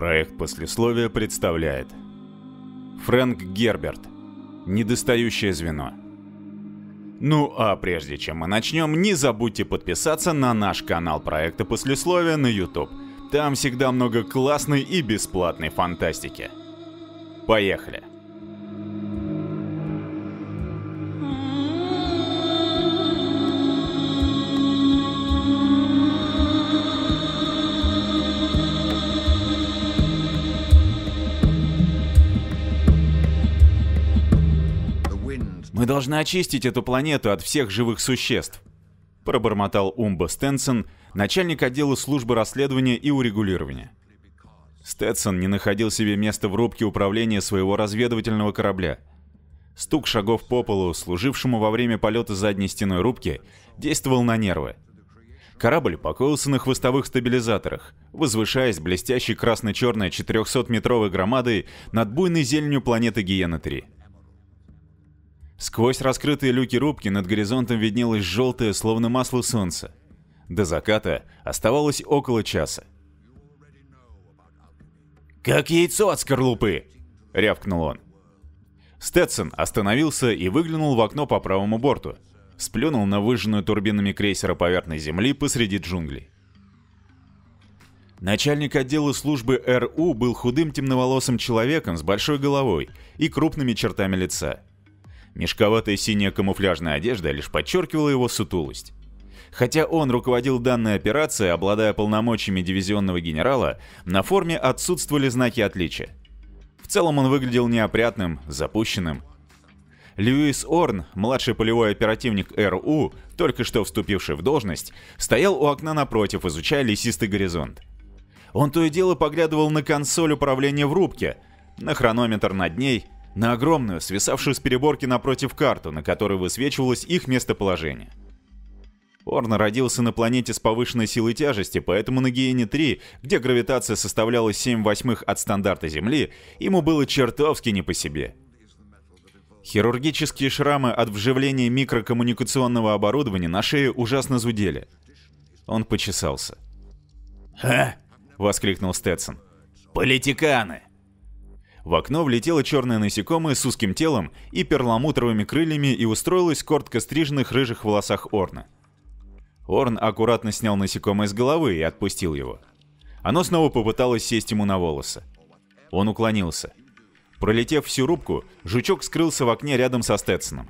Проект послесловия представляет Фрэнк Герберт Недостающее звено Ну а прежде чем мы начнем, не забудьте подписаться на наш канал проекта послесловия на YouTube. Там всегда много классной и бесплатной фантастики. Поехали! «Мы должны очистить эту планету от всех живых существ», — пробормотал Умба Стенсон, начальник отдела службы расследования и урегулирования. Стэтсон не находил себе места в рубке управления своего разведывательного корабля. Стук шагов по полу, служившему во время полета задней стеной рубки, действовал на нервы. Корабль покоился на хвостовых стабилизаторах, возвышаясь блестящей красно-черной 400-метровой громадой над буйной зеленью планеты Гиена-3. Сквозь раскрытые люки рубки над горизонтом виднелось желтое, словно масло солнца. До заката оставалось около часа. «Как яйцо от скорлупы!» — рявкнул он. Сtetson остановился и выглянул в окно по правому борту. Сплюнул на выжженную турбинами крейсера поверхность земли посреди джунглей. Начальник отдела службы РУ был худым темноволосым человеком с большой головой и крупными чертами лица. Мешковатая синяя камуфляжная одежда лишь подчеркивала его сутулость. Хотя он руководил данной операцией, обладая полномочиями дивизионного генерала, на форме отсутствовали знаки отличия. В целом он выглядел неопрятным, запущенным. Льюис Орн, младший полевой оперативник РУ, только что вступивший в должность, стоял у окна напротив, изучая лесистый горизонт. Он то и дело поглядывал на консоль управления в рубке, на хронометр над ней на огромную, свисавшую с переборки напротив карту, на которой высвечивалось их местоположение. Орн родился на планете с повышенной силой тяжести, поэтому на Гиене-3, где гравитация составляла 7 восьмых от стандарта Земли, ему было чертовски не по себе. Хирургические шрамы от вживления микрокоммуникационного оборудования на шее ужасно зудели. Он почесался. «Ха!» — воскликнул Стэтсон. «Политиканы!» В окно влетело черное насекомое с узким телом и перламутровыми крыльями и устроилось в коротко стриженных рыжих волосах Орна. Орн аккуратно снял насекомое с головы и отпустил его. Оно снова попыталось сесть ему на волосы. Он уклонился. Пролетев всю рубку, жучок скрылся в окне рядом со Стэтсоном.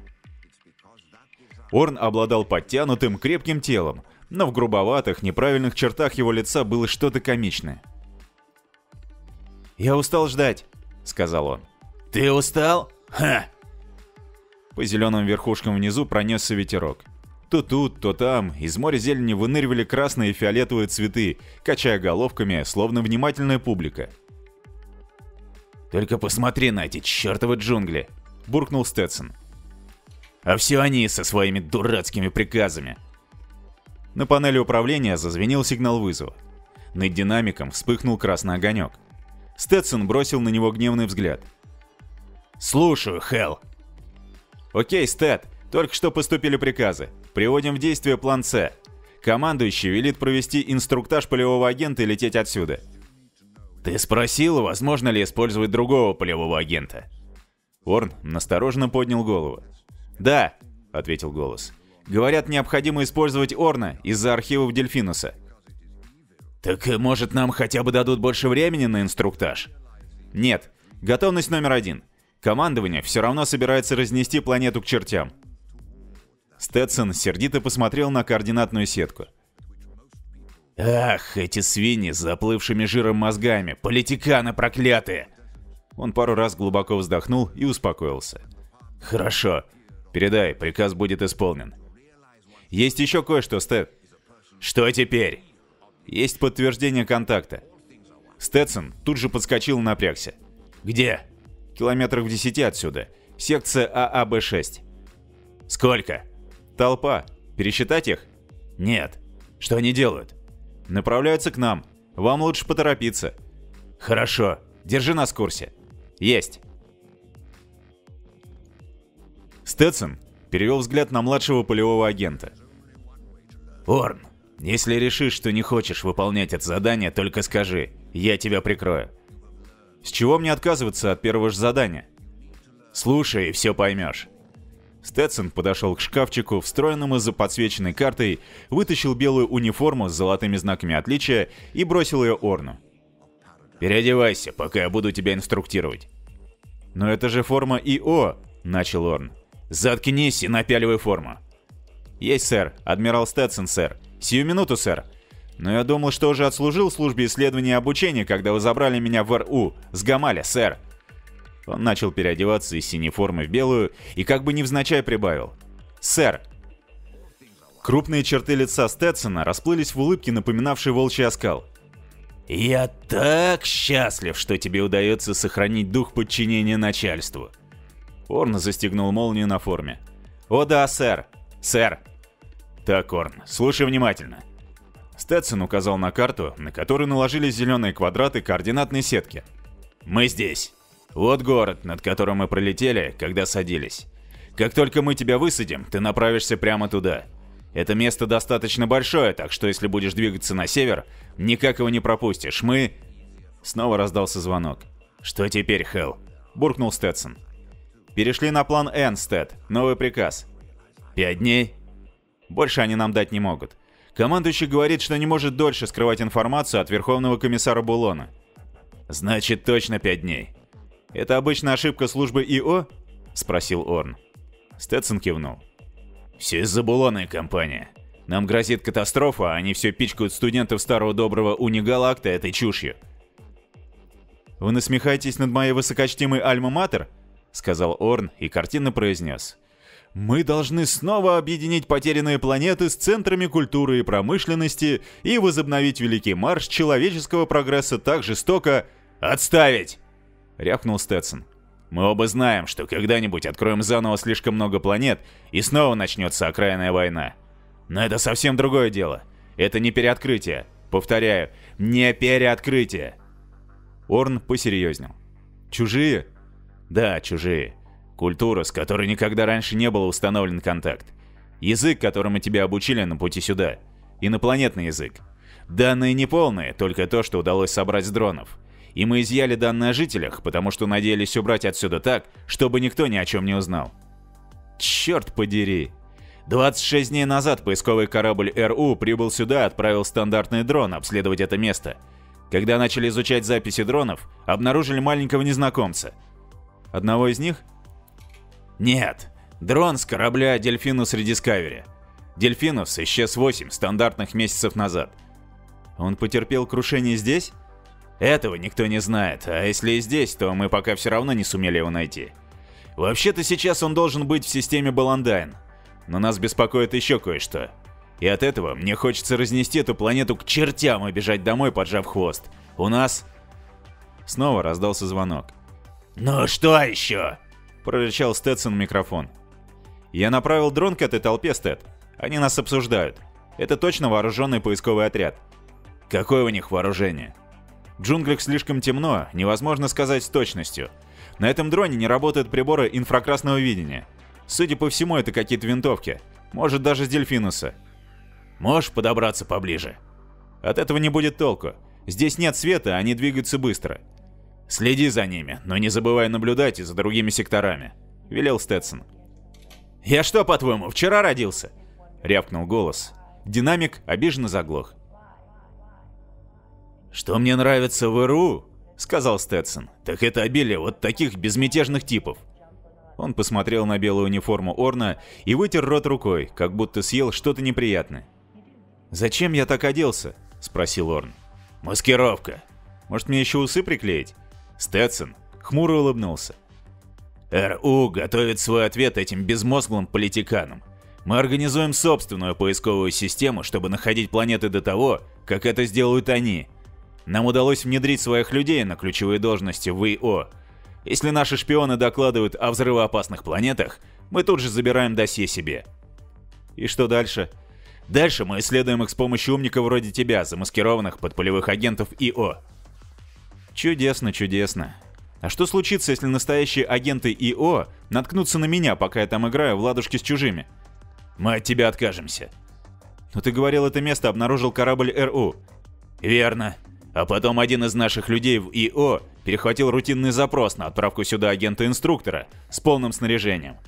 Орн обладал подтянутым, крепким телом, но в грубоватых, неправильных чертах его лица было что-то комичное. «Я устал ждать», — сказал он. «Ты устал? Ха!» По зеленым верхушкам внизу пронесся ветерок. То тут, то там из моря зелени выныривали красные и фиолетовые цветы, качая головками, словно внимательная публика. «Только посмотри на эти чертовы джунгли!» — буркнул Стэтсон. «А все они со своими дурацкими приказами!» На панели управления зазвенел сигнал вызова. Над динамиком вспыхнул красный огонек. Стэтсон бросил на него гневный взгляд. «Слушаю, Хелл». «Окей, Стэт, только что поступили приказы. Приводим в действие план С. Командующий велит провести инструктаж полевого агента и лететь отсюда». «Ты спросил, возможно ли использовать другого полевого агента?» Орн настороженно поднял голову. «Да», — ответил голос. «Говорят, необходимо использовать Орна из-за архивов Дельфинуса. «Так, э, может, нам хотя бы дадут больше времени на инструктаж?» «Нет. Готовность номер один. Командование все равно собирается разнести планету к чертям». Сtetson сердито посмотрел на координатную сетку. «Ах, эти свиньи с заплывшими жиром мозгами, политиканы проклятые!» Он пару раз глубоко вздохнул и успокоился. «Хорошо. Передай, приказ будет исполнен». «Есть еще кое-что, Стэт». «Что теперь?» Есть подтверждение контакта. Стэтсон тут же подскочил и напрягся. «Где?» «Километрах в десяти отсюда. Секция ААБ-6». «Сколько?» «Толпа. Пересчитать их?» «Нет». «Что они делают?» «Направляются к нам. Вам лучше поторопиться». «Хорошо. Держи нас в курсе». «Есть». Стэтсон перевел взгляд на младшего полевого агента. «Орн, если решишь, что не хочешь выполнять это задание, только скажи. Я тебя прикрою. С чего мне отказываться от первого же задания? Слушай, все поймешь. Сtetсон подошел к шкафчику, встроенному за подсвеченной картой, вытащил белую униформу с золотыми знаками отличия и бросил ее Орну. «Переодевайся, пока я буду тебя инструктировать». «Но это же форма ИО», — начал Орн. «Заткнись и напяливай форму». «Есть, сэр. Адмирал Сtetson, сэр. Сию минуту, сэр. Но я думал, что уже отслужил в службе исследования и обучения, когда вы забрали меня в РУ с сэр». Он начал переодеваться из синей формы в белую и как бы невзначай прибавил. «Сэр!» Крупные черты лица Стэтсона расплылись в улыбке, напоминавшей волчий оскал. «Я так счастлив, что тебе удается сохранить дух подчинения начальству!» Орн застегнул молнию на форме. «О да, сэр! Сэр!» «Так, Орн, слушай внимательно!» Стэтсон указал на карту, на которую наложились зеленые квадраты координатной сетки. «Мы здесь!» Вот город, над которым мы пролетели, когда садились. Как только мы тебя высадим, ты направишься прямо туда. Это место достаточно большое, так что если будешь двигаться на север, никак его не пропустишь. Мы...» Снова раздался звонок. «Что теперь, Хелл?» – буркнул Сtetson. «Перешли на план Н, Стэд. Новый приказ». «Пять дней?» «Больше они нам дать не могут. Командующий говорит, что не может дольше скрывать информацию от Верховного комиссара Булона». «Значит, точно пять дней. «Это обычная ошибка службы ИО?» — спросил Орн. Сtetson кивнул. «Все из-за Булона компания. Нам грозит катастрофа, а они все пичкают студентов старого доброго Унигалакта этой чушью». «Вы насмехаетесь над моей высокочтимой Альма-Матер?» — сказал Орн и картинно произнес. «Мы должны снова объединить потерянные планеты с центрами культуры и промышленности и возобновить великий марш человеческого прогресса так жестоко...» «Отставить!» рявкнул Сtetson. «Мы оба знаем, что когда-нибудь откроем заново слишком много планет, и снова начнется окраинная война. Но это совсем другое дело. Это не переоткрытие. Повторяю, не переоткрытие!» Орн посерьезнел. «Чужие?» «Да, чужие. Культура, с которой никогда раньше не был установлен контакт. Язык, которому тебя обучили на пути сюда. Инопланетный язык. Данные неполные, только то, что удалось собрать с дронов и мы изъяли данные о жителях, потому что надеялись убрать отсюда так, чтобы никто ни о чем не узнал. Черт подери. 26 дней назад поисковый корабль РУ прибыл сюда и отправил стандартный дрон обследовать это место. Когда начали изучать записи дронов, обнаружили маленького незнакомца. Одного из них? Нет. Дрон с корабля Дельфинус Rediscovery. Дельфинус исчез 8 стандартных месяцев назад. Он потерпел крушение здесь? Этого никто не знает, а если и здесь, то мы пока все равно не сумели его найти. Вообще-то сейчас он должен быть в системе Баландайн. Но нас беспокоит еще кое-что. И от этого мне хочется разнести эту планету к чертям и бежать домой, поджав хвост. У нас... Снова раздался звонок. «Ну что еще?» – прорычал в микрофон. «Я направил дрон к этой толпе, Стэд. Они нас обсуждают. Это точно вооруженный поисковый отряд». «Какое у них вооружение?» В джунглях слишком темно, невозможно сказать с точностью. На этом дроне не работают приборы инфракрасного видения. Судя по всему, это какие-то винтовки. Может, даже с Дельфинуса. Можешь подобраться поближе? От этого не будет толку. Здесь нет света, они двигаются быстро. Следи за ними, но не забывай наблюдать и за другими секторами, велел Сtetson. Я что, по-твоему, вчера родился? рявкнул голос. Динамик обиженно заглох. «Что мне нравится в РУ?» — сказал Сtetson. «Так это обилие вот таких безмятежных типов». Он посмотрел на белую униформу Орна и вытер рот рукой, как будто съел что-то неприятное. «Зачем я так оделся?» — спросил Орн. «Маскировка. Может, мне еще усы приклеить?» Сtetson хмуро улыбнулся. «РУ готовит свой ответ этим безмозглым политиканам. Мы организуем собственную поисковую систему, чтобы находить планеты до того, как это сделают они. Нам удалось внедрить своих людей на ключевые должности в ИО. Если наши шпионы докладывают о взрывоопасных планетах, мы тут же забираем досье себе. И что дальше? Дальше мы исследуем их с помощью умников вроде тебя, замаскированных под полевых агентов ИО. Чудесно, чудесно. А что случится, если настоящие агенты ИО наткнутся на меня, пока я там играю в ладушки с чужими? Мы от тебя откажемся. Но ты говорил, это место обнаружил корабль РУ. Верно. А потом один из наших людей в ИО перехватил рутинный запрос на отправку сюда агента-инструктора с полным снаряжением.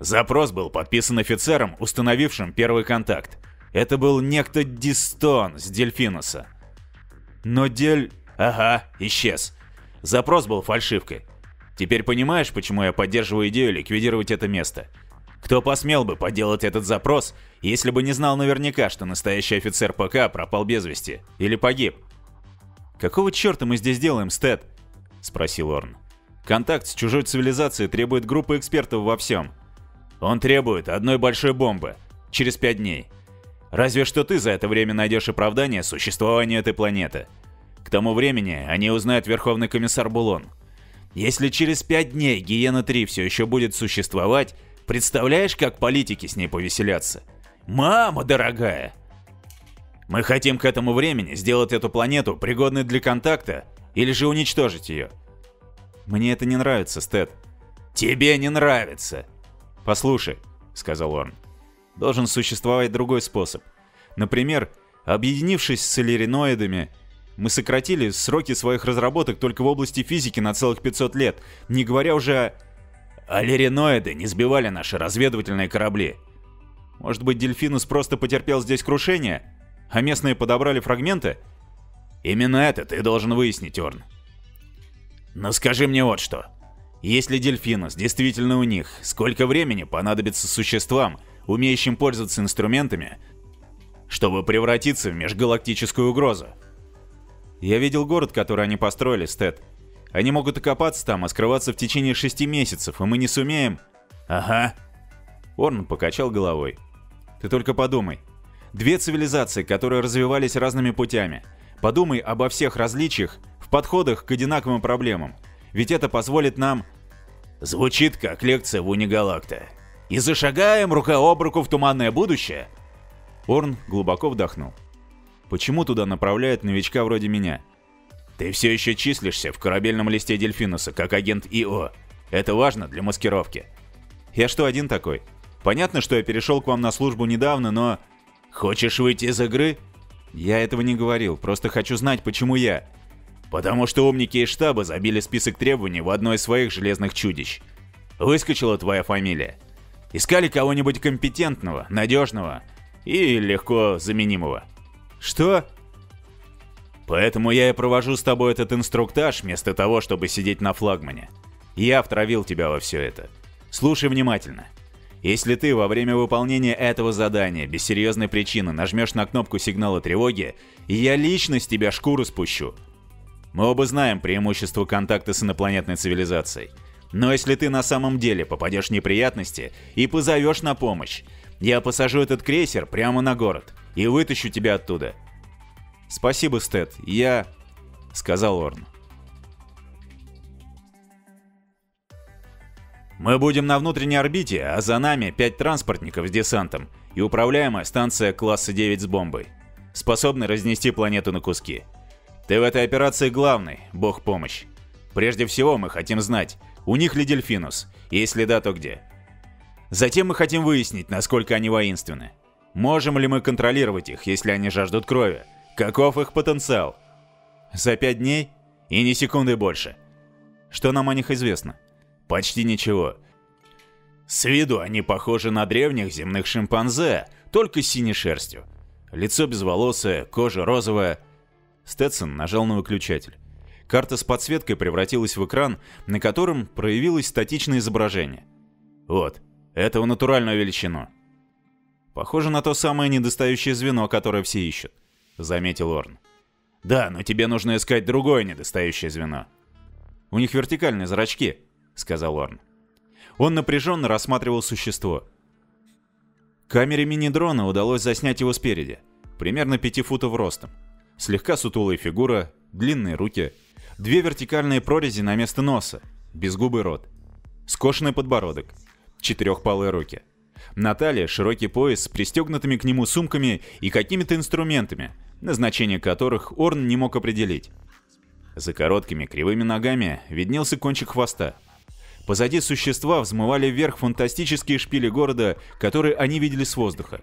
Запрос был подписан офицером, установившим первый контакт. Это был некто Дистон с Дельфинуса. Но Дель... Ага, исчез. Запрос был фальшивкой. Теперь понимаешь, почему я поддерживаю идею ликвидировать это место? Кто посмел бы поделать этот запрос, если бы не знал наверняка, что настоящий офицер ПК пропал без вести или погиб? «Какого черта мы здесь делаем, Стэд?» — спросил Орн. «Контакт с чужой цивилизацией требует группы экспертов во всем. Он требует одной большой бомбы. Через пять дней. Разве что ты за это время найдешь оправдание существования этой планеты. Тому времени они узнают Верховный комиссар Булон. Если через пять дней Гиена-3 все еще будет существовать, представляешь, как политики с ней повеселятся? Мама дорогая! Мы хотим к этому времени сделать эту планету пригодной для контакта или же уничтожить ее. Мне это не нравится, Стэд. Тебе не нравится. Послушай, сказал Орн. Должен существовать другой способ. Например, объединившись с эллириноидами, мы сократили сроки своих разработок только в области физики на целых 500 лет, не говоря уже о... Аллериноиды не сбивали наши разведывательные корабли. Может быть, Дельфинус просто потерпел здесь крушение? а местные подобрали фрагменты? Именно это ты должен выяснить, Орн. Но скажи мне вот что. Если Дельфинус действительно у них, сколько времени понадобится существам, умеющим пользоваться инструментами, чтобы превратиться в межгалактическую угрозу? Я видел город, который они построили, Стэд. Они могут окопаться там, а скрываться в течение шести месяцев, и мы не сумеем... Ага. Орн покачал головой. Ты только подумай. Две цивилизации, которые развивались разными путями. Подумай обо всех различиях в подходах к одинаковым проблемам. Ведь это позволит нам... Звучит как лекция в Унигалакта. И зашагаем рука об руку в туманное будущее? Орн глубоко вдохнул. Почему туда направляют новичка вроде меня? Ты все еще числишься в корабельном листе Дельфинуса, как агент ИО. Это важно для маскировки. Я что, один такой? Понятно, что я перешел к вам на службу недавно, но... Хочешь выйти из игры? Я этого не говорил, просто хочу знать, почему я. Потому что умники из штаба забили список требований в одно из своих железных чудищ. Выскочила твоя фамилия. Искали кого-нибудь компетентного, надежного и легко заменимого. Что? Поэтому я и провожу с тобой этот инструктаж, вместо того, чтобы сидеть на флагмане. Я втравил тебя во все это. Слушай внимательно. Если ты во время выполнения этого задания без серьезной причины нажмешь на кнопку сигнала тревоги, я лично с тебя шкуру спущу. Мы оба знаем преимущество контакта с инопланетной цивилизацией. Но если ты на самом деле попадешь в неприятности и позовешь на помощь, я посажу этот крейсер прямо на город и вытащу тебя оттуда. Спасибо, Стэд, я... Сказал Орн. Мы будем на внутренней орбите, а за нами пять транспортников с десантом и управляемая станция класса 9 с бомбой, способной разнести планету на куски. Ты в этой операции главный, бог помощь. Прежде всего мы хотим знать, у них ли Дельфинус, если да, то где. Затем мы хотим выяснить, насколько они воинственны. Можем ли мы контролировать их, если они жаждут крови? Каков их потенциал? За пять дней? И ни секунды больше. Что нам о них известно? Почти ничего. С виду они похожи на древних земных шимпанзе, только с синей шерстью. Лицо безволосое, кожа розовая. Сtetson нажал на выключатель. Карта с подсветкой превратилась в экран, на котором проявилось статичное изображение. Вот, это в натуральную величину. Похоже на то самое недостающее звено, которое все ищут, заметил Орн. Да, но тебе нужно искать другое недостающее звено. У них вертикальные зрачки, — сказал Орн. Он напряженно рассматривал существо. Камере мини-дрона удалось заснять его спереди, примерно 5 футов ростом. Слегка сутулая фигура, длинные руки, две вертикальные прорези на место носа, безгубый рот, скошенный подбородок, четырехпалые руки. На талии широкий пояс с пристегнутыми к нему сумками и какими-то инструментами, назначение которых Орн не мог определить. За короткими кривыми ногами виднелся кончик хвоста — Позади существа взмывали вверх фантастические шпили города, которые они видели с воздуха.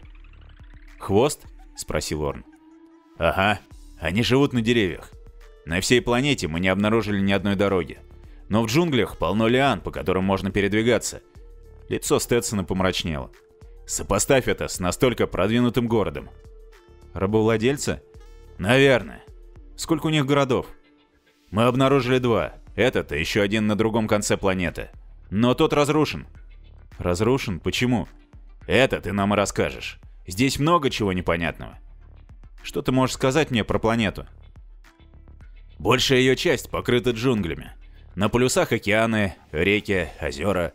«Хвост?» — спросил Орн. «Ага, они живут на деревьях. На всей планете мы не обнаружили ни одной дороги. Но в джунглях полно лиан, по которым можно передвигаться. Лицо Стэтсона помрачнело. Сопоставь это с настолько продвинутым городом. Рабовладельца? Наверное. Сколько у них городов? Мы обнаружили два. Этот и еще один на другом конце планеты. Но тот разрушен. Разрушен? Почему? Это ты нам и расскажешь. Здесь много чего непонятного. Что ты можешь сказать мне про планету? Большая ее часть покрыта джунглями. На полюсах океаны, реки, озера.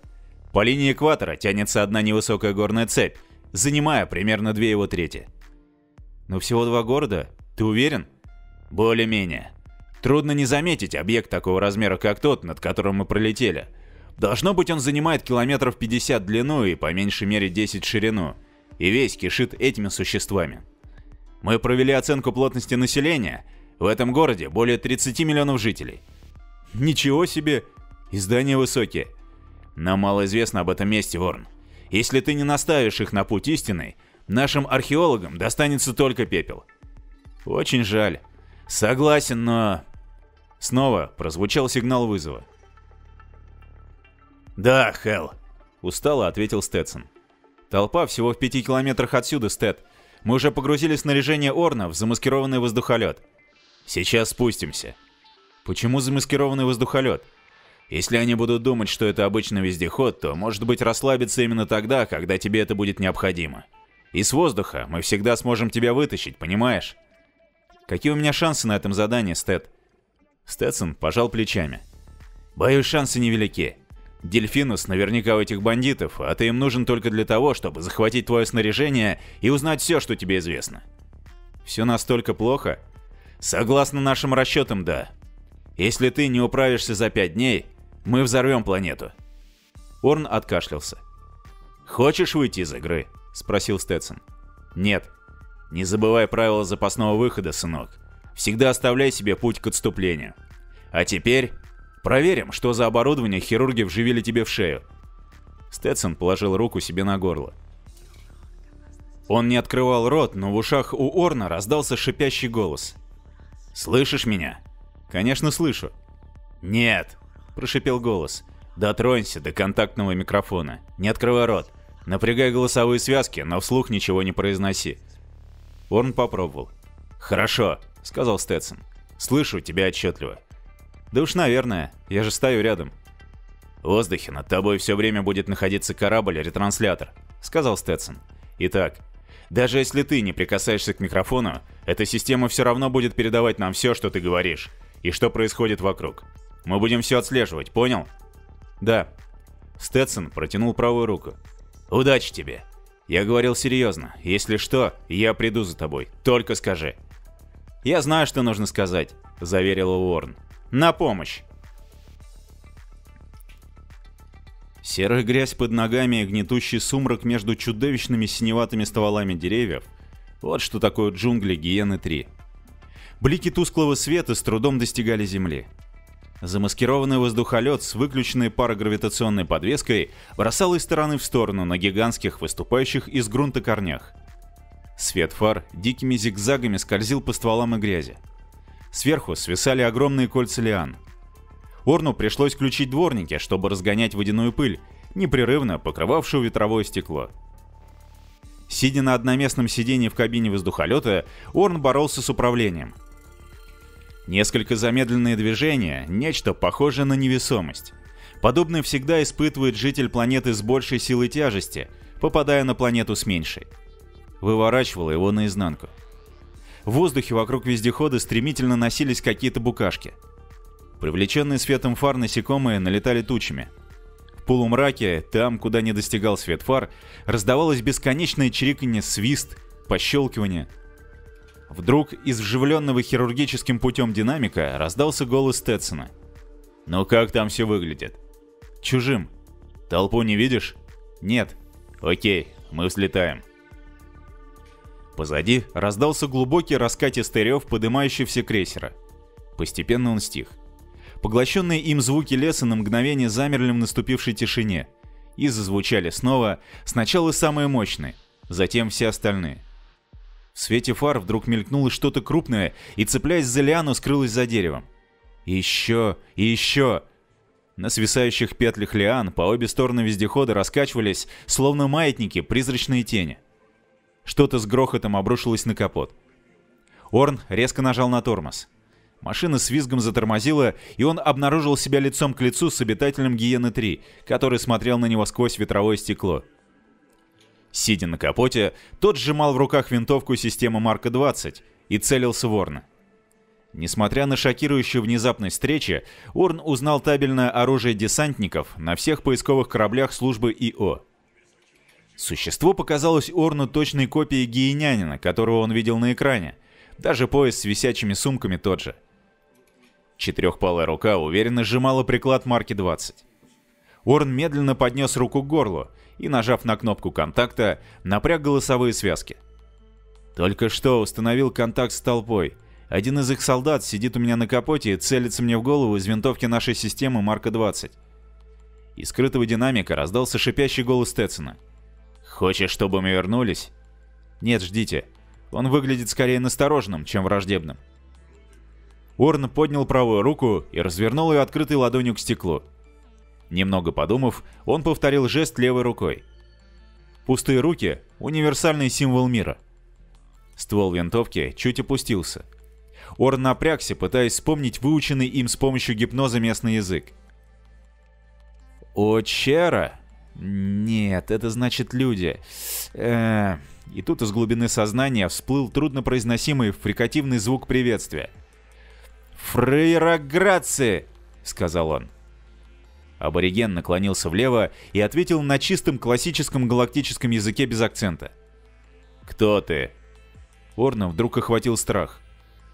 По линии экватора тянется одна невысокая горная цепь, занимая примерно две его трети. Но всего два города? Ты уверен? Более-менее. Трудно не заметить объект такого размера, как тот, над которым мы пролетели. Должно быть, он занимает километров 50 в длину и по меньшей мере 10 в ширину. И весь кишит этими существами. Мы провели оценку плотности населения. В этом городе более 30 миллионов жителей. Ничего себе! Издания высокие. Нам мало известно об этом месте, Ворн. Если ты не наставишь их на путь истинный, нашим археологам достанется только пепел. Очень жаль. Согласен, но... Снова прозвучал сигнал вызова. «Да, Хелл», — устало ответил Стэтсон. «Толпа всего в пяти километрах отсюда, Стэт. Мы уже погрузили снаряжение Орна в замаскированный воздухолет. Сейчас спустимся». «Почему замаскированный воздухолет?» Если они будут думать, что это обычный вездеход, то, может быть, расслабиться именно тогда, когда тебе это будет необходимо. И с воздуха мы всегда сможем тебя вытащить, понимаешь? Какие у меня шансы на этом задании, Стэт? Стэтсон пожал плечами. Боюсь, шансы невелики. Дельфинус наверняка у этих бандитов, а ты им нужен только для того, чтобы захватить твое снаряжение и узнать все, что тебе известно. Все настолько плохо? Согласно нашим расчетам, да. Если ты не управишься за пять дней, мы взорвем планету. Орн откашлялся. «Хочешь выйти из игры?» – спросил Стэтсон. «Нет. Не забывай правила запасного выхода, сынок. Всегда оставляй себе путь к отступлению. А теперь проверим, что за оборудование хирурги вживили тебе в шею». Стэтсон положил руку себе на горло. Он не открывал рот, но в ушах у Орна раздался шипящий голос. «Слышишь меня?» «Конечно, слышу». «Нет», — прошипел голос. «Дотронься до контактного микрофона. Не открывай рот. Напрягай голосовые связки, но вслух ничего не произноси». Орн попробовал. «Хорошо», — сказал Стэтсон. «Слышу тебя отчетливо». «Да уж, наверное. Я же стою рядом». «В воздухе над тобой все время будет находиться корабль-ретранслятор», — сказал Стэтсон. «Итак, даже если ты не прикасаешься к микрофону, эта система все равно будет передавать нам все, что ты говоришь, и что происходит вокруг. Мы будем все отслеживать, понял? Да. Стэтсон протянул правую руку. Удачи тебе. Я говорил серьезно. Если что, я приду за тобой. Только скажи. Я знаю, что нужно сказать, заверил Уорн. На помощь. Серая грязь под ногами и гнетущий сумрак между чудовищными синеватыми стволами деревьев – вот что такое джунгли Гиены-3. Блики тусклого света с трудом достигали земли. Замаскированный воздухолет с выключенной парагравитационной подвеской бросал из стороны в сторону на гигантских, выступающих из грунта корнях. Свет фар дикими зигзагами скользил по стволам и грязи. Сверху свисали огромные кольца лиан. Орну пришлось включить дворники, чтобы разгонять водяную пыль, непрерывно покрывавшую ветровое стекло. Сидя на одноместном сиденье в кабине воздухолета, Орн боролся с управлением – Несколько замедленные движения – нечто похожее на невесомость. Подобное всегда испытывает житель планеты с большей силой тяжести, попадая на планету с меньшей. Выворачивало его наизнанку. В воздухе вокруг вездехода стремительно носились какие-то букашки. Привлеченные светом фар насекомые налетали тучами. В полумраке, там, куда не достигал свет фар, раздавалось бесконечное чириканье, свист, пощелкивание – Вдруг из вживленного хирургическим путем динамика раздался голос Тетсона. «Ну как там все выглядит?» «Чужим». «Толпу не видишь?» «Нет». «Окей, мы взлетаем». Позади раздался глубокий раскатистый рев, подымающий все крейсера. Постепенно он стих. Поглощенные им звуки леса на мгновение замерли в наступившей тишине и зазвучали снова, сначала самые мощные, затем все остальные. В свете фар вдруг мелькнуло что-то крупное и, цепляясь за лиану, скрылось за деревом. еще и еще. На свисающих петлях лиан по обе стороны вездехода раскачивались, словно маятники, призрачные тени. Что-то с грохотом обрушилось на капот. Орн резко нажал на тормоз. Машина с визгом затормозила, и он обнаружил себя лицом к лицу с обитателем Гиены-3, который смотрел на него сквозь ветровое стекло. Сидя на капоте, тот сжимал в руках винтовку системы Марка-20 и целился в Орна. Несмотря на шокирующую внезапность встречи, Орн узнал табельное оружие десантников на всех поисковых кораблях службы ИО. Существо показалось Орну точной копией гиенянина, которого он видел на экране. Даже пояс с висячими сумками тот же. Четырехпалая рука уверенно сжимала приклад марки 20. Орн медленно поднес руку к горлу и, нажав на кнопку контакта, напряг голосовые связки. Только что установил контакт с толпой. Один из их солдат сидит у меня на капоте и целится мне в голову из винтовки нашей системы Марка 20. Из скрытого динамика раздался шипящий голос Тетсона. «Хочешь, чтобы мы вернулись?» «Нет, ждите. Он выглядит скорее настороженным, чем враждебным». Орн поднял правую руку и развернул ее открытой ладонью к стеклу. Немного подумав, он повторил жест левой рукой. Пустые руки — универсальный символ мира. Ствол винтовки чуть опустился. Орн напрягся, пытаясь вспомнить выученный им с помощью гипноза местный язык. «Очера?» Нет, это значит люди. Э И тут из глубины сознания всплыл труднопроизносимый фрикативный звук приветствия. «Фрейрограции!» — сказал он. Абориген наклонился влево и ответил на чистом классическом галактическом языке без акцента. «Кто ты?» Орна вдруг охватил страх.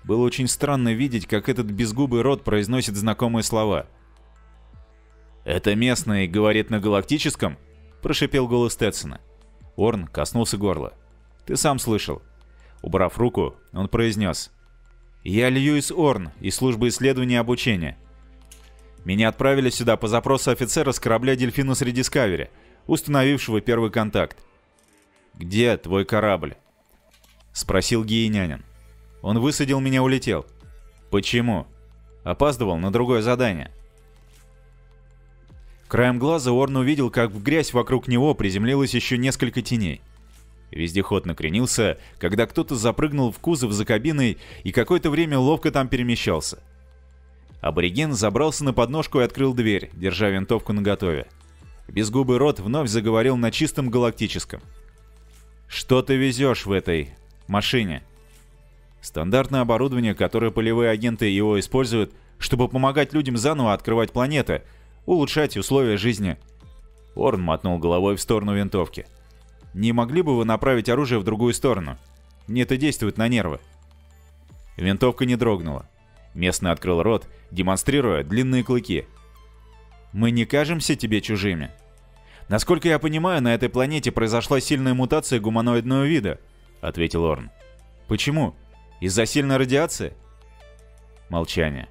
Было очень странно видеть, как этот безгубый рот произносит знакомые слова — «Это местный говорит на галактическом?» – прошипел голос Тетсона. Орн коснулся горла. «Ты сам слышал». Убрав руку, он произнес. «Я Льюис Орн из службы исследования и обучения. Меня отправили сюда по запросу офицера с корабля «Дельфинус Редискавери», установившего первый контакт. «Где твой корабль?» — спросил гиенянин. «Он высадил меня, улетел». «Почему?» «Опаздывал на другое задание». Краем глаза Орн увидел, как в грязь вокруг него приземлилось еще несколько теней. Вездеход накренился, когда кто-то запрыгнул в кузов за кабиной и какое-то время ловко там перемещался. Абориген забрался на подножку и открыл дверь, держа винтовку наготове. Безгубый рот вновь заговорил на чистом галактическом. «Что ты везешь в этой машине?» Стандартное оборудование, которое полевые агенты его используют, чтобы помогать людям заново открывать планеты — улучшать условия жизни. Орн мотнул головой в сторону винтовки. «Не могли бы вы направить оружие в другую сторону? Мне это действует на нервы». Винтовка не дрогнула. Местный открыл рот, демонстрируя длинные клыки. «Мы не кажемся тебе чужими?» «Насколько я понимаю, на этой планете произошла сильная мутация гуманоидного вида», — ответил Орн. «Почему? Из-за сильной радиации?» Молчание.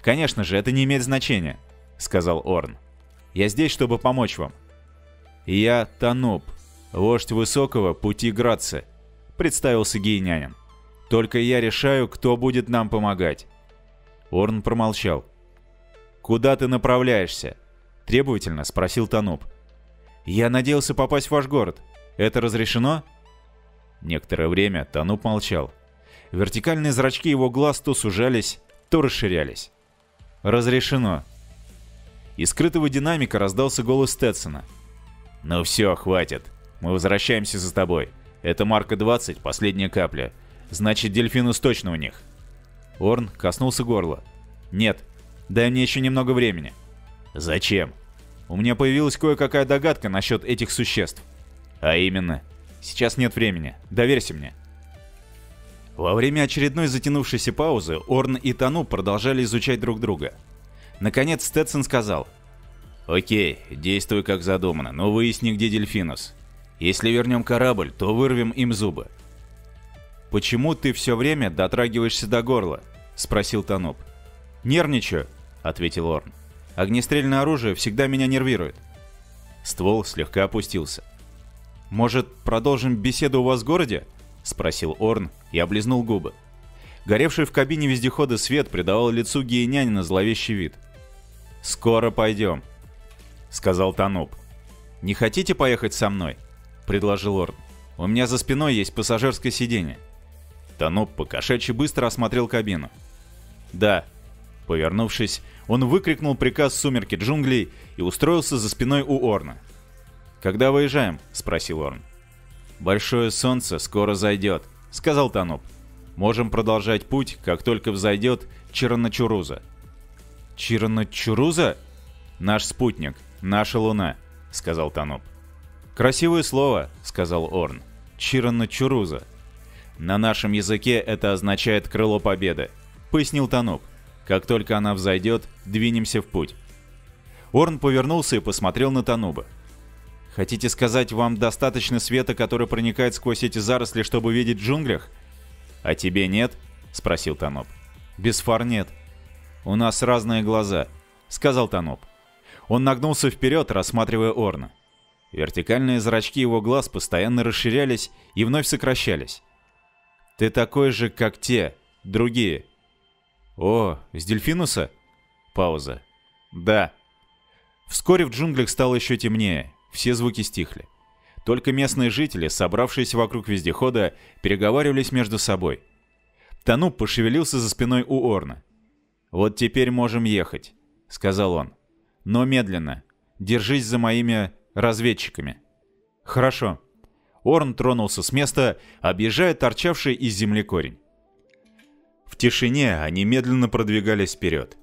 «Конечно же, это не имеет значения. — сказал Орн. «Я здесь, чтобы помочь вам». «Я Тануп, вождь высокого пути Граца», — представился гейнянин. «Только я решаю, кто будет нам помогать». Орн промолчал. «Куда ты направляешься?» — требовательно спросил Тануп. «Я надеялся попасть в ваш город. Это разрешено?» Некоторое время Тануп молчал. Вертикальные зрачки его глаз то сужались, то расширялись. «Разрешено», из скрытого динамика раздался голос Стэтсона. «Ну все, хватит. Мы возвращаемся за тобой. Это марка 20, последняя капля. Значит, Дельфинус точно у них». Орн коснулся горла. «Нет, дай мне еще немного времени». «Зачем?» «У меня появилась кое-какая догадка насчет этих существ». «А именно?» «Сейчас нет времени. Доверься мне». Во время очередной затянувшейся паузы Орн и Тану продолжали изучать друг друга. Наконец Стэтсон сказал. «Окей, действуй как задумано, но выясни, где Дельфинус. Если вернем корабль, то вырвем им зубы». «Почему ты все время дотрагиваешься до горла?» — спросил Тануп. «Нервничаю», — ответил Орн. «Огнестрельное оружие всегда меня нервирует». Ствол слегка опустился. «Может, продолжим беседу у вас в городе?» — спросил Орн и облизнул губы. Горевший в кабине вездехода свет придавал лицу гиенянина зловещий вид. «Скоро пойдем», — сказал Тануп. «Не хотите поехать со мной?» — предложил Орн. «У меня за спиной есть пассажирское сиденье». Тануп покошачьи быстро осмотрел кабину. «Да». Повернувшись, он выкрикнул приказ сумерки джунглей и устроился за спиной у Орна. «Когда выезжаем?» — спросил Орн. «Большое солнце скоро зайдет», — сказал Тануп. «Можем продолжать путь, как только взойдет Чираначуруза». «Чираначуруза?» «Наш спутник, наша луна», — сказал Тануп. «Красивое слово», — сказал Орн. «Чираначуруза». «На нашем языке это означает «крыло победы», — пояснил Тануп. «Как только она взойдет, двинемся в путь». Орн повернулся и посмотрел на Тануба. Хотите сказать, вам достаточно света, который проникает сквозь эти заросли, чтобы видеть в джунглях? А тебе нет? Спросил Таноп. Без фар нет. У нас разные глаза, сказал Таноп. Он нагнулся вперед, рассматривая Орна. Вертикальные зрачки его глаз постоянно расширялись и вновь сокращались. «Ты такой же, как те, другие». «О, с Дельфинуса?» Пауза. «Да». Вскоре в джунглях стало еще темнее, все звуки стихли. Только местные жители, собравшиеся вокруг вездехода, переговаривались между собой. Тануп пошевелился за спиной у Орна. «Вот теперь можем ехать», — сказал он. «Но медленно. Держись за моими разведчиками». «Хорошо». Орн тронулся с места, объезжая торчавший из земли корень. В тишине они медленно продвигались вперед.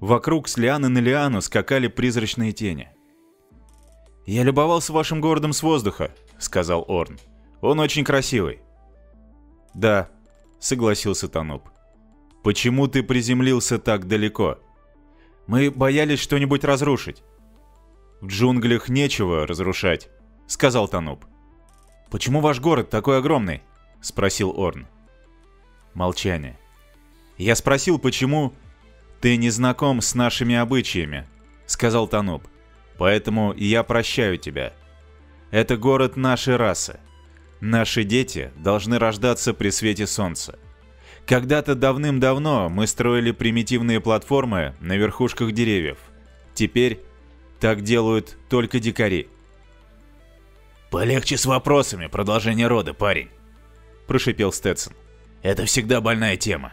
Вокруг с лианы на лиану скакали призрачные тени — «Я любовался вашим городом с воздуха», — сказал Орн. «Он очень красивый». «Да», — согласился Тануп. «Почему ты приземлился так далеко?» «Мы боялись что-нибудь разрушить». «В джунглях нечего разрушать», — сказал Тануп. «Почему ваш город такой огромный?» — спросил Орн. Молчание. «Я спросил, почему...» «Ты не знаком с нашими обычаями», — сказал Тануп. Поэтому я прощаю тебя. Это город нашей расы. Наши дети должны рождаться при свете солнца. Когда-то давным-давно мы строили примитивные платформы на верхушках деревьев. Теперь так делают только дикари. «Полегче с вопросами, продолжение рода, парень», – прошипел Сtetson. «Это всегда больная тема.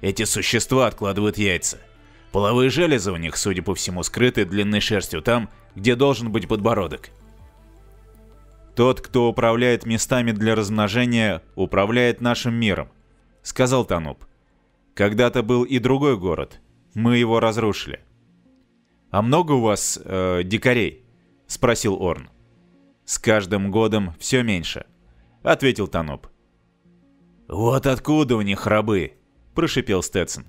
Эти существа откладывают яйца. Половые железы у них, судя по всему, скрыты длинной шерстью там, где должен быть подбородок. «Тот, кто управляет местами для размножения, управляет нашим миром», — сказал Тануп. «Когда-то был и другой город. Мы его разрушили». «А много у вас э, дикарей?» — спросил Орн. «С каждым годом все меньше», — ответил Тануп. «Вот откуда у них рабы?» — прошипел Сtetson.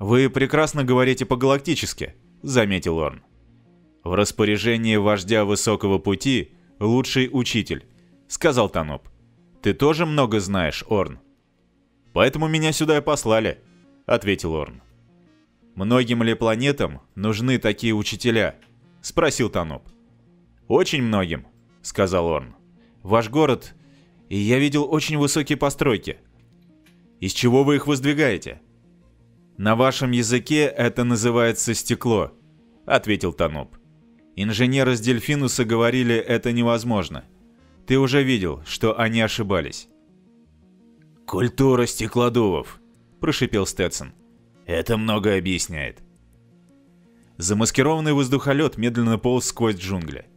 «Вы прекрасно говорите по-галактически», — заметил Орн. «В распоряжении вождя высокого пути лучший учитель», — сказал Таноп. «Ты тоже много знаешь, Орн?» «Поэтому меня сюда и послали», — ответил Орн. «Многим ли планетам нужны такие учителя?» — спросил Таноп. «Очень многим», — сказал Орн. «Ваш город... Я видел очень высокие постройки. Из чего вы их воздвигаете?» «На вашем языке это называется стекло», — ответил Таноп. Инженеры с Дельфинуса говорили, это невозможно. Ты уже видел, что они ошибались. «Культура стеклодувов», – прошипел Сtetson. «Это многое объясняет». Замаскированный воздухолет медленно полз сквозь джунгли.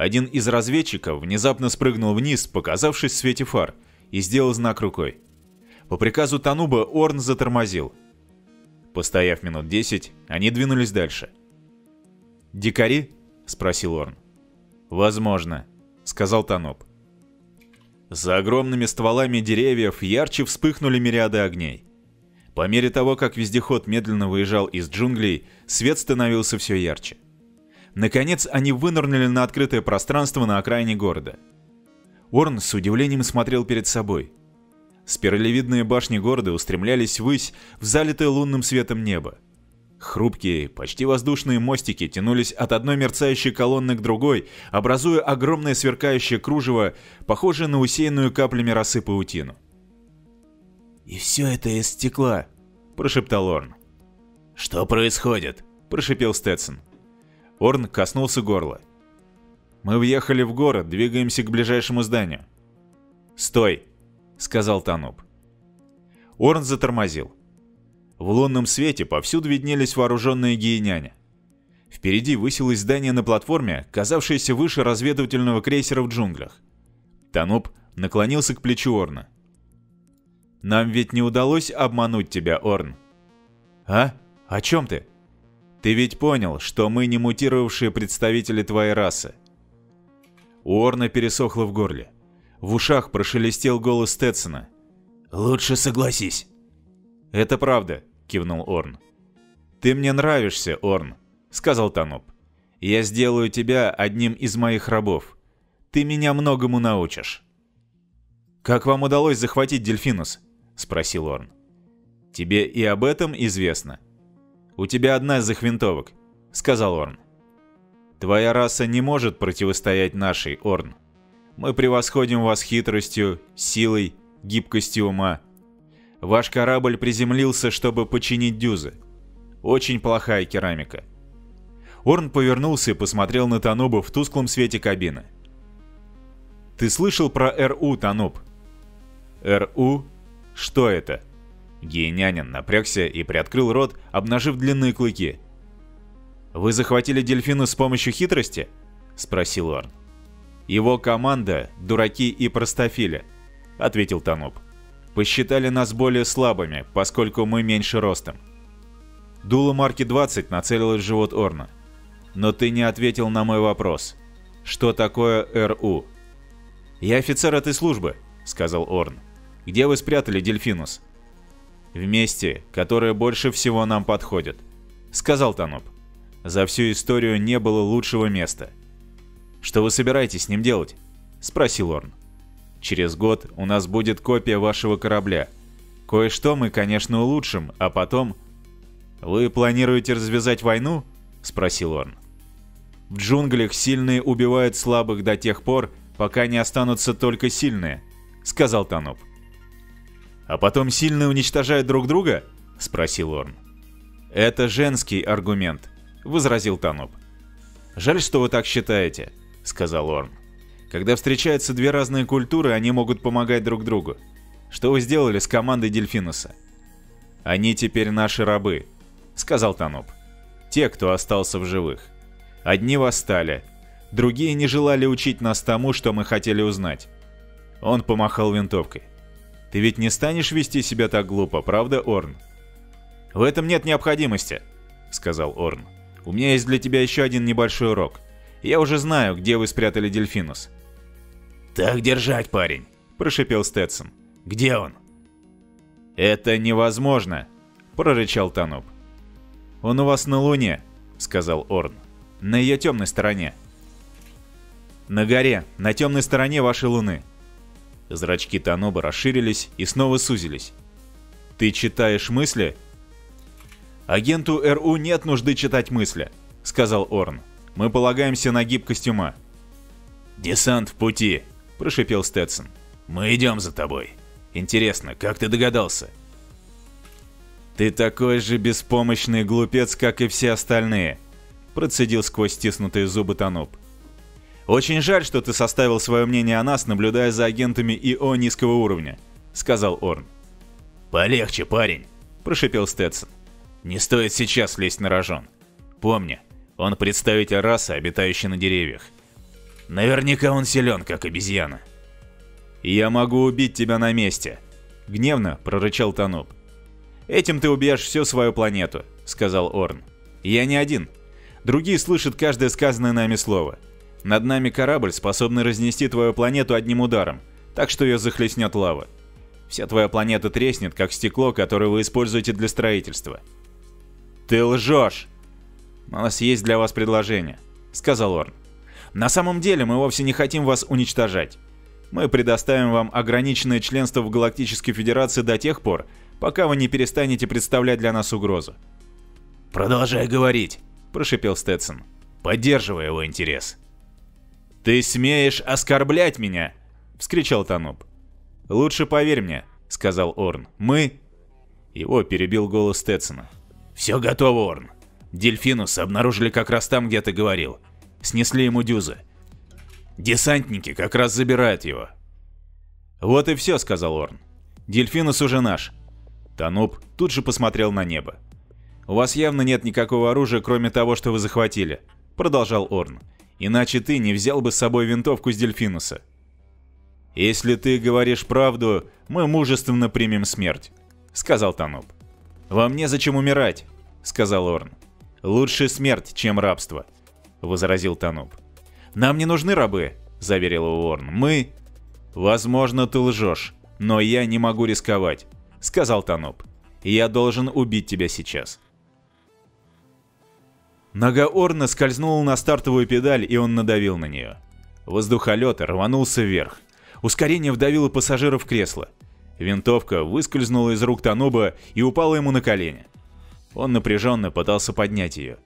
Один из разведчиков внезапно спрыгнул вниз, показавшись в свете фар, и сделал знак рукой. По приказу Тануба Орн затормозил. Постояв минут десять, они двинулись дальше. Дикари спросил Орн. «Возможно», — сказал Таноп. За огромными стволами деревьев ярче вспыхнули мириады огней. По мере того, как вездеход медленно выезжал из джунглей, свет становился все ярче. Наконец, они вынырнули на открытое пространство на окраине города. Орн с удивлением смотрел перед собой. Спиралевидные башни города устремлялись ввысь в залитое лунным светом небо. Хрупкие, почти воздушные мостики тянулись от одной мерцающей колонны к другой, образуя огромное сверкающее кружево, похожее на усеянную каплями росы паутину. «И все это из стекла», – прошептал Орн. «Что происходит?» – прошепел Сtetсон. Орн коснулся горла. «Мы въехали в город, двигаемся к ближайшему зданию». «Стой!» – сказал Тануб. Орн затормозил. В лунном свете повсюду виднелись вооруженные гиеняне. Впереди высилось здание на платформе, казавшееся выше разведывательного крейсера в джунглях. Тануб наклонился к плечу Орна. «Нам ведь не удалось обмануть тебя, Орн». «А? О чем ты?» «Ты ведь понял, что мы не мутировавшие представители твоей расы». У Орна пересохло в горле. В ушах прошелестел голос Стetsона. «Лучше согласись». «Это правда», — кивнул Орн. «Ты мне нравишься, Орн», — сказал Тануп. «Я сделаю тебя одним из моих рабов. Ты меня многому научишь». «Как вам удалось захватить Дельфинус?» — спросил Орн. «Тебе и об этом известно?» «У тебя одна из их винтовок», — сказал Орн. «Твоя раса не может противостоять нашей, Орн. Мы превосходим вас хитростью, силой, гибкостью ума. Ваш корабль приземлился, чтобы починить дюзы. Очень плохая керамика». Орн повернулся и посмотрел на Тануба в тусклом свете кабины. «Ты слышал про РУ, Тануб?» «РУ? Что это?» Гейнянин напрягся и приоткрыл рот, обнажив длинные клыки. «Вы захватили дельфину с помощью хитрости?» — спросил Орн. «Его команда — дураки и простофили», — ответил Тануб. «Посчитали нас более слабыми, поскольку мы меньше ростом». Дуло марки 20 нацелилось в живот Орна. «Но ты не ответил на мой вопрос. Что такое РУ?» «Я офицер этой службы», — сказал Орн. «Где вы спрятали Дельфинус?» «В месте, которое больше всего нам подходит», — сказал Тануп. «За всю историю не было лучшего места». «Что вы собираетесь с ним делать?» — спросил Орн. «Через год у нас будет копия вашего корабля. Кое-что мы, конечно, улучшим, а потом...» «Вы планируете развязать войну?» — спросил Орн. «В джунглях сильные убивают слабых до тех пор, пока не останутся только сильные», — сказал Тануп. «А потом сильные уничтожают друг друга?» — спросил Орн. «Это женский аргумент», — возразил Тануп. «Жаль, что вы так считаете», — сказал Орн. «Когда встречаются две разные культуры, они могут помогать друг другу. Что вы сделали с командой Дельфинуса?» «Они теперь наши рабы», — сказал Тануп. «Те, кто остался в живых. Одни восстали, другие не желали учить нас тому, что мы хотели узнать». Он помахал винтовкой. Ты ведь не станешь вести себя так глупо, правда, Орн? В этом нет необходимости, сказал Орн. У меня есть для тебя еще один небольшой урок. Я уже знаю, где вы спрятали Дельфинус. Так держать, парень, прошипел Стэтсон. Где он? Это невозможно, прорычал Тануб. Он у вас на Луне, сказал Орн. На ее темной стороне. На горе, на темной стороне вашей Луны. Зрачки Таноба расширились и снова сузились. «Ты читаешь мысли?» «Агенту РУ нет нужды читать мысли», — сказал Орн. «Мы полагаемся на гибкость ума». «Десант в пути», — прошипел Сtetson. «Мы идем за тобой. Интересно, как ты догадался?» «Ты такой же беспомощный глупец, как и все остальные», — процедил сквозь стиснутые зубы Тануб. «Очень жаль, что ты составил свое мнение о нас, наблюдая за агентами ИО низкого уровня», — сказал Орн. «Полегче, парень», — прошипел Стэтсон. «Не стоит сейчас лезть на рожон. Помни, он представитель расы, обитающей на деревьях. Наверняка он силен, как обезьяна». «Я могу убить тебя на месте», — гневно прорычал Тануб. «Этим ты убьешь всю свою планету», — сказал Орн. «Я не один. Другие слышат каждое сказанное нами слово. Над нами корабль, способный разнести твою планету одним ударом, так что ее захлестнет лава. Вся твоя планета треснет, как стекло, которое вы используете для строительства. Ты лжешь! У нас есть для вас предложение, сказал Орн. На самом деле мы вовсе не хотим вас уничтожать. Мы предоставим вам ограниченное членство в Галактической Федерации до тех пор, пока вы не перестанете представлять для нас угрозу. «Продолжай говорить», – прошипел Сtetson, поддерживая его интерес. «Ты смеешь оскорблять меня!» — вскричал Тануб. «Лучше поверь мне», сказал Орн. «Мы...» Его перебил голос Стetsона. «Все готово, Орн. Дельфинус обнаружили как раз там, где ты говорил. Снесли ему дюзы. Десантники как раз забирают его». «Вот и все», — сказал Орн. «Дельфинус уже наш». Тануп тут же посмотрел на небо. «У вас явно нет никакого оружия, кроме того, что вы захватили», — продолжал Орн. «Иначе ты не взял бы с собой винтовку с Дельфинуса». «Если ты говоришь правду, мы мужественно примем смерть», — сказал Тануп. «Вам незачем умирать», — сказал Орн. «Лучше смерть, чем рабство», — возразил Тануп. «Нам не нужны рабы», — заверил его Орн. «Мы...» «Возможно, ты лжешь, но я не могу рисковать», — сказал Тануп. «Я должен убить тебя сейчас». Нога Орна скользнула на стартовую педаль, и он надавил на нее. Воздухолет рванулся вверх. Ускорение вдавило пассажира в кресло. Винтовка выскользнула из рук Тануба и упала ему на колени. Он напряженно пытался поднять ее.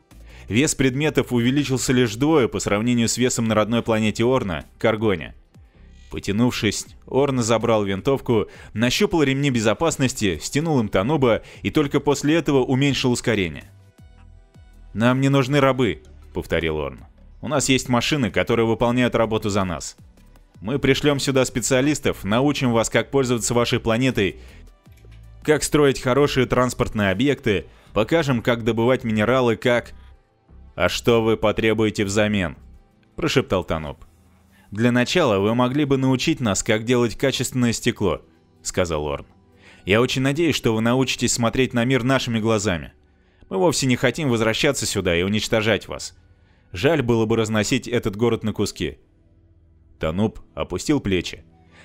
Вес предметов увеличился лишь вдвое по сравнению с весом на родной планете Орна, Каргоне. Потянувшись, Орн забрал винтовку, нащупал ремни безопасности, стянул им Тануба и только после этого уменьшил ускорение. «Нам не нужны рабы», — повторил Орн. «У нас есть машины, которые выполняют работу за нас. Мы пришлем сюда специалистов, научим вас, как пользоваться вашей планетой, как строить хорошие транспортные объекты, покажем, как добывать минералы, как... «А что вы потребуете взамен?» – прошептал Тануп. «Для начала вы могли бы научить нас, как делать качественное стекло», – сказал Орн. «Я очень надеюсь, что вы научитесь смотреть на мир нашими глазами. Мы вовсе не хотим возвращаться сюда и уничтожать вас. Жаль было бы разносить этот город на куски. Тануб опустил плечи.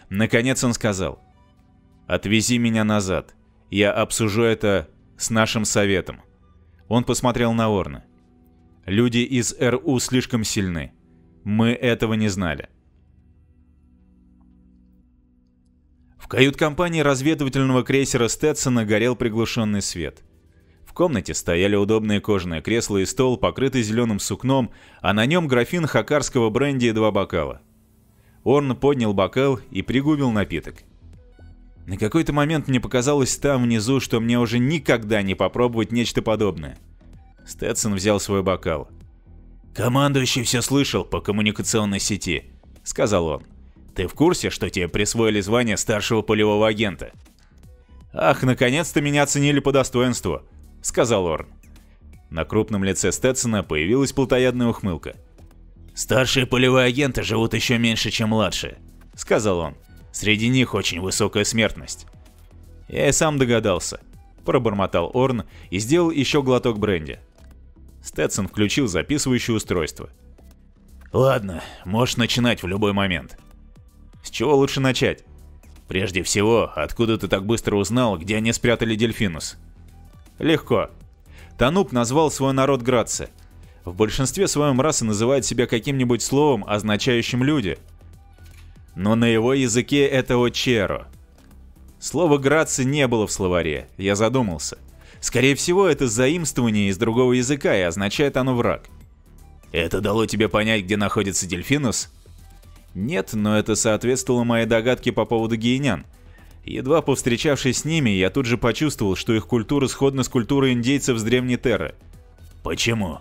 Наконец он сказал. «Отвези меня назад. Я обсужу это с нашим советом». Он посмотрел на Орна. «Люди из РУ слишком сильны. Мы этого не знали». В кают-компании разведывательного крейсера Стэтсона горел приглушенный свет. В комнате стояли удобные кожаные кресла и стол, покрытый зеленым сукном, а на нем графин хакарского бренди и два бокала. Орн поднял бокал и пригубил напиток. На какой-то момент мне показалось там внизу, что мне уже никогда не попробовать нечто подобное. Стэдсон взял свой бокал. «Командующий все слышал по коммуникационной сети», — сказал он. «Ты в курсе, что тебе присвоили звание старшего полевого агента?» «Ах, наконец-то меня оценили по достоинству», — сказал Орн. На крупном лице Стэдсона появилась плотоядная ухмылка — «Старшие полевые агенты живут еще меньше, чем младшие», — сказал он. «Среди них очень высокая смертность». «Я и сам догадался», — пробормотал Орн и сделал еще глоток бренди. Стэдсон включил записывающее устройство. «Ладно, можешь начинать в любой момент». «С чего лучше начать?» «Прежде всего, откуда ты так быстро узнал, где они спрятали Дельфинус?» «Легко. Тануп назвал свой народ Градце, в большинстве своем расы называет себя каким-нибудь словом, означающим «люди». Но на его языке это «очеро». Слово «граци» не было в словаре, я задумался. Скорее всего, это заимствование из другого языка, и означает оно «враг». Это дало тебе понять, где находится Дельфинус? Нет, но это соответствовало моей догадке по поводу гиенян. Едва повстречавшись с ними, я тут же почувствовал, что их культура сходна с культурой индейцев с Древней Терры. Почему?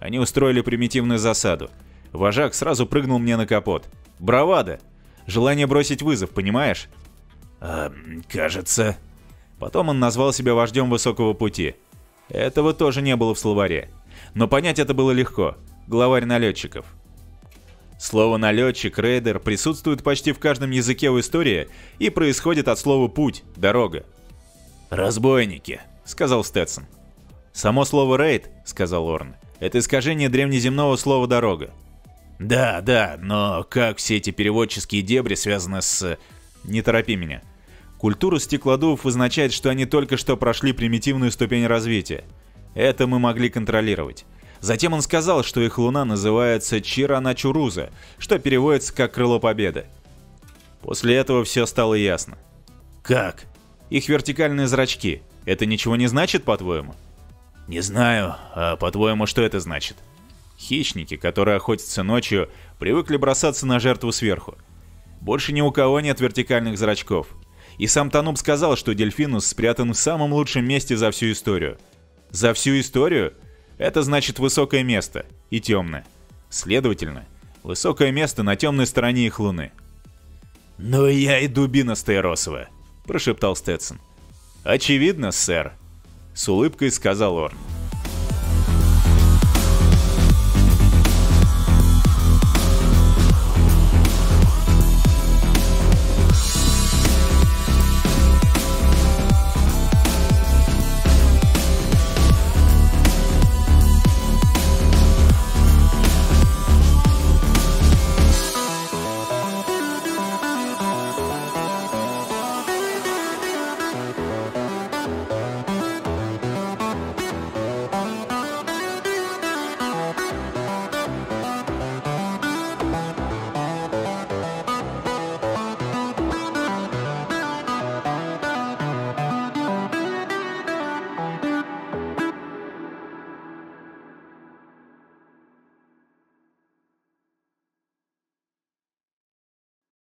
Они устроили примитивную засаду. Вожак сразу прыгнул мне на капот. Бравада! Желание бросить вызов, понимаешь? А, кажется. Потом он назвал себя вождем высокого пути. Этого тоже не было в словаре. Но понять это было легко. Главарь налетчиков. Слово «налетчик», «рейдер» присутствует почти в каждом языке в истории и происходит от слова «путь», «дорога». «Разбойники», — сказал Стэдсон. «Само слово «рейд», — сказал Орн, это искажение древнеземного слова «дорога». Да, да, но как все эти переводческие дебри связаны с... Не торопи меня. Культура стеклодувов означает, что они только что прошли примитивную ступень развития. Это мы могли контролировать. Затем он сказал, что их луна называется Чираначуруза, что переводится как «крыло победы». После этого все стало ясно. Как? Их вертикальные зрачки. Это ничего не значит, по-твоему? «Не знаю. А по-твоему, что это значит?» Хищники, которые охотятся ночью, привыкли бросаться на жертву сверху. Больше ни у кого нет вертикальных зрачков. И сам Тануб сказал, что Дельфинус спрятан в самом лучшем месте за всю историю. За всю историю? Это значит высокое место и темное. Следовательно, высокое место на темной стороне их луны. «Ну я и дубина Стейросова», — прошептал Сtetсон. «Очевидно, сэр», — с улыбкой сказал Орн.